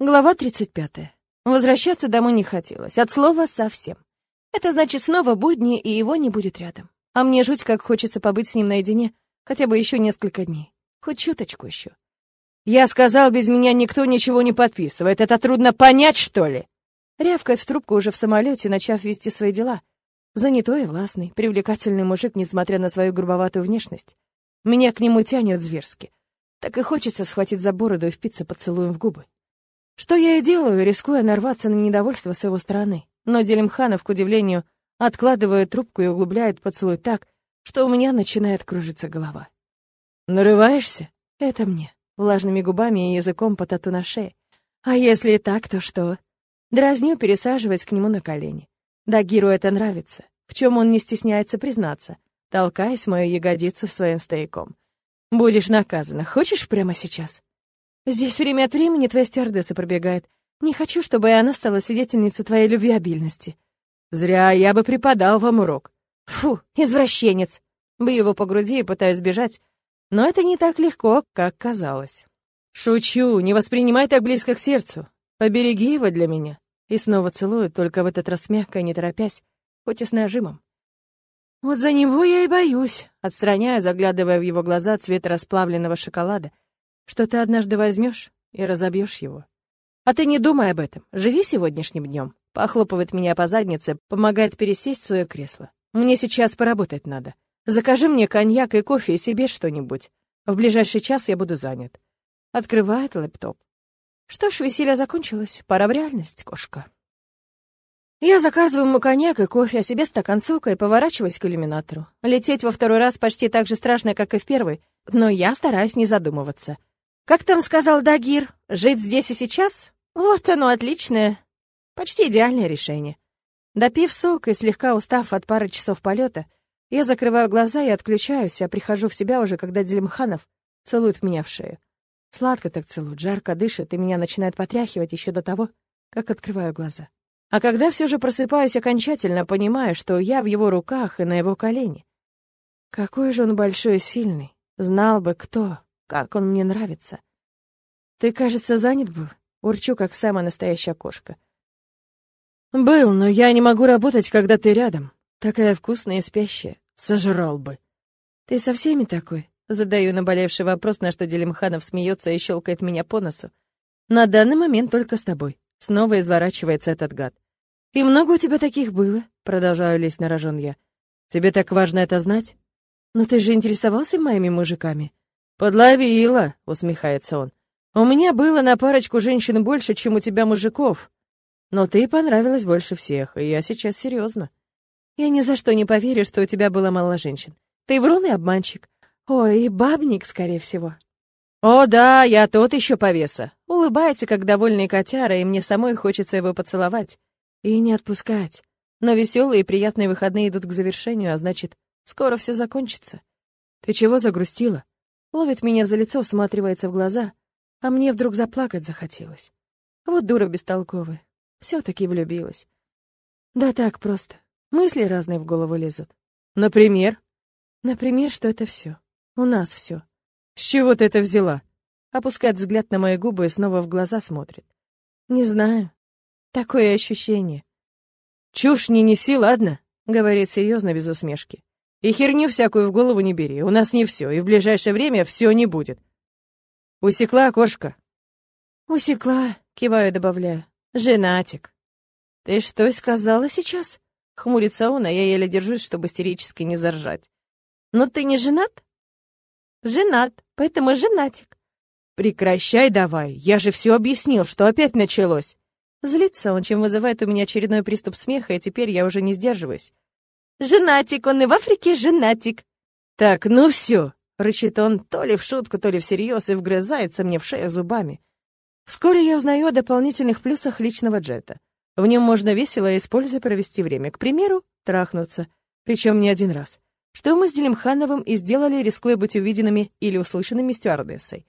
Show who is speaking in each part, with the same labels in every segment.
Speaker 1: Глава 35. Возвращаться домой не хотелось, от слова совсем. Это значит снова будни, и его не будет рядом. А мне жуть как хочется побыть с ним наедине, хотя бы еще несколько дней. Хоть чуточку еще.
Speaker 2: «Я сказал, без меня никто ничего не подписывает. Это трудно понять, что ли?»
Speaker 1: Рявкает в трубку уже в самолете, начав вести свои дела. Занятой и властный, привлекательный мужик, несмотря на свою грубоватую внешность. Меня к нему тянет зверски. Так и хочется схватить за бороду и впиться поцелуем в губы. Что я и делаю, рискуя нарваться на недовольство с его стороны. Но Делимханов, к удивлению, откладывает трубку и углубляет поцелуй так, что у меня начинает кружиться голова.
Speaker 2: «Нарываешься?»
Speaker 1: Это мне, влажными губами и языком по тату на шее. А если и так, то что? Дразню, пересаживаясь к нему на колени. Дагиру это нравится, в чем он не стесняется признаться, толкаясь мою ягодицу своим стояком. «Будешь наказана. Хочешь прямо сейчас?» Здесь время от времени твоя стюардесса пробегает. Не хочу, чтобы и она стала свидетельницей твоей любвеобильности.
Speaker 2: Зря я бы преподал вам урок.
Speaker 1: Фу, извращенец. Бью его по груди и пытаюсь бежать, но это не так легко, как казалось.
Speaker 2: Шучу, не воспринимай так близко к сердцу. Побереги его для меня.
Speaker 1: И снова целую, только в этот раз мягко, не торопясь, хоть и с нажимом. Вот за него я и боюсь, отстраняя, заглядывая в его глаза цвет расплавленного шоколада — что ты однажды возьмешь и разобьешь его. А ты не думай об этом, живи сегодняшним днем. Похлопывает меня по заднице, помогает пересесть в свое кресло. Мне сейчас поработать надо. Закажи мне коньяк и кофе и себе что-нибудь. В ближайший час я буду занят. Открывает лэптоп. Что ж, веселье закончилось. Пора в реальность, кошка. Я заказываю ему коньяк и кофе, а себе стакан сока и поворачиваюсь к иллюминатору. Лететь во второй раз почти так же страшно, как и в первый, но я стараюсь не задумываться. Как там сказал Дагир, жить здесь и сейчас? Вот оно, отличное, почти идеальное решение. Допив сок и слегка устав от пары часов полета, я закрываю глаза и отключаюсь, а прихожу в себя уже, когда Делимханов целует меня в шею. Сладко так целует, жарко дышит, и меня начинает потряхивать еще до того, как открываю глаза. А когда все же просыпаюсь окончательно, понимаю, что я в его руках и на его колени. Какой же он большой и сильный. Знал бы кто, как он мне нравится. Ты, кажется, занят был? Урчу, как самая настоящая кошка.
Speaker 2: Был, но я не могу работать, когда ты рядом. Такая вкусная и спящая. Сожрал бы.
Speaker 1: Ты со всеми такой? Задаю наболевший вопрос, на что Делимханов смеется и щелкает меня по носу. На данный момент только с тобой. Снова изворачивается этот гад. И много у тебя таких было? Продолжаю лезть на рожон я.
Speaker 2: Тебе так важно это знать?
Speaker 1: Но ты же интересовался моими мужиками.
Speaker 2: «Подловила», — усмехается он. «У меня было на парочку женщин больше, чем у тебя мужиков. Но ты понравилась больше всех, и я сейчас серьезно.
Speaker 1: Я ни за что не поверю, что у тебя было мало женщин. Ты врун и обманщик. Ой, и бабник, скорее всего».
Speaker 2: «О, да, я тот еще повеса».
Speaker 1: Улыбается, как довольный котяра, и мне самой хочется его поцеловать. И не отпускать. Но веселые и приятные выходные идут к завершению, а значит, скоро все закончится.
Speaker 2: Ты чего загрустила?
Speaker 1: Ловит меня за лицо, всматривается в глаза, а мне вдруг заплакать захотелось. Вот дура бестолковая. Все-таки влюбилась. Да так просто. Мысли разные в голову лезут.
Speaker 2: Например?
Speaker 1: Например, что это все. У нас все.
Speaker 2: С чего ты это взяла?
Speaker 1: Опускает взгляд на мои губы и снова в глаза смотрит. Не знаю. Такое ощущение.
Speaker 2: Чушь не неси, ладно?
Speaker 1: Говорит серьезно, без усмешки.
Speaker 2: И херню всякую в голову не бери. У нас не все, и в ближайшее время все не будет. Усекла кошка?
Speaker 1: Усекла, киваю, добавляю. Женатик. Ты что сказала сейчас? Хмурится он, а я еле держусь, чтобы истерически не заржать. Но ты не женат? Женат, поэтому женатик.
Speaker 2: Прекращай давай, я же все объяснил, что опять началось.
Speaker 1: Злится он, чем вызывает у меня очередной приступ смеха, и теперь я уже не сдерживаюсь. Женатик, он и в Африке женатик.
Speaker 2: Так, ну все, рычит он то ли в шутку, то ли всерьез и вгрызается мне в шею зубами. Вскоре я узнаю о дополнительных плюсах личного джета. В нем можно весело и используя провести время. К примеру, трахнуться. Причем не один раз. Что мы с Делимхановым и сделали, рискуя быть увиденными или услышанными стюардессой.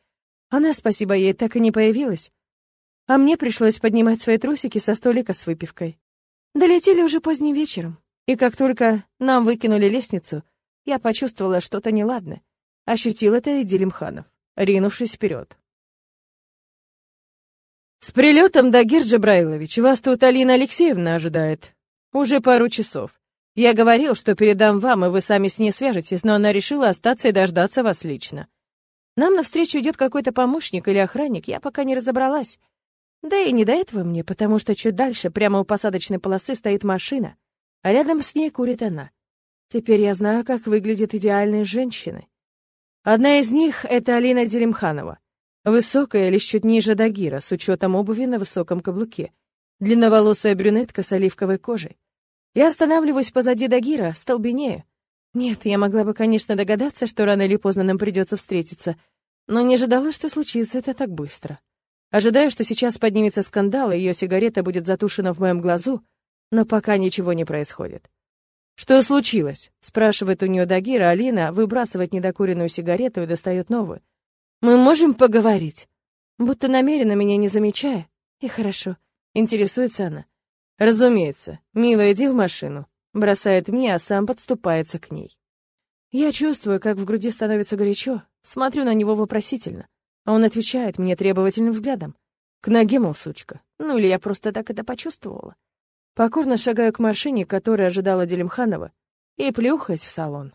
Speaker 2: Она, спасибо ей, так и не появилась. А мне пришлось поднимать свои трусики со столика с выпивкой. Долетели уже поздним вечером. И как только нам выкинули лестницу, я почувствовала что-то неладное. Ощутил это и Делимханов, ринувшись вперед.
Speaker 1: «С прилетом, Дагир Джабраилович, вас тут Алина Алексеевна ожидает. Уже пару часов. Я говорил, что передам вам, и вы сами с ней свяжетесь, но она решила остаться и дождаться вас лично. Нам навстречу идет какой-то помощник или охранник, я пока не разобралась. Да и не до этого мне, потому что чуть дальше, прямо у посадочной полосы, стоит машина, а рядом с ней курит она. Теперь я знаю, как выглядят идеальные женщины. Одна из них — это Алина Делимханова. Высокая, лишь чуть ниже Дагира, с учетом обуви на высоком каблуке. Длинноволосая брюнетка с оливковой кожей. Я останавливаюсь позади Дагира, столбенею. Нет, я могла бы, конечно, догадаться, что рано или поздно нам придется встретиться, но не ожидала, что случится это так быстро. Ожидаю, что сейчас поднимется скандал, и ее сигарета будет затушена в моем глазу, но пока ничего не происходит. «Что случилось?» — спрашивает у нее Дагира, Алина выбрасывает недокуренную сигарету и достает новую. «Мы можем поговорить?» Будто намеренно меня не замечая. И хорошо. Интересуется она. «Разумеется. Мила, иди в машину». Бросает мне, а сам подступается к ней. Я чувствую, как в груди становится горячо, смотрю на него вопросительно, а он отвечает мне требовательным взглядом. К ноге, мол, сучка. Ну или я просто так это почувствовала. Покорно шагаю к машине, которая ожидала Делимханова, и плюхаясь в салон.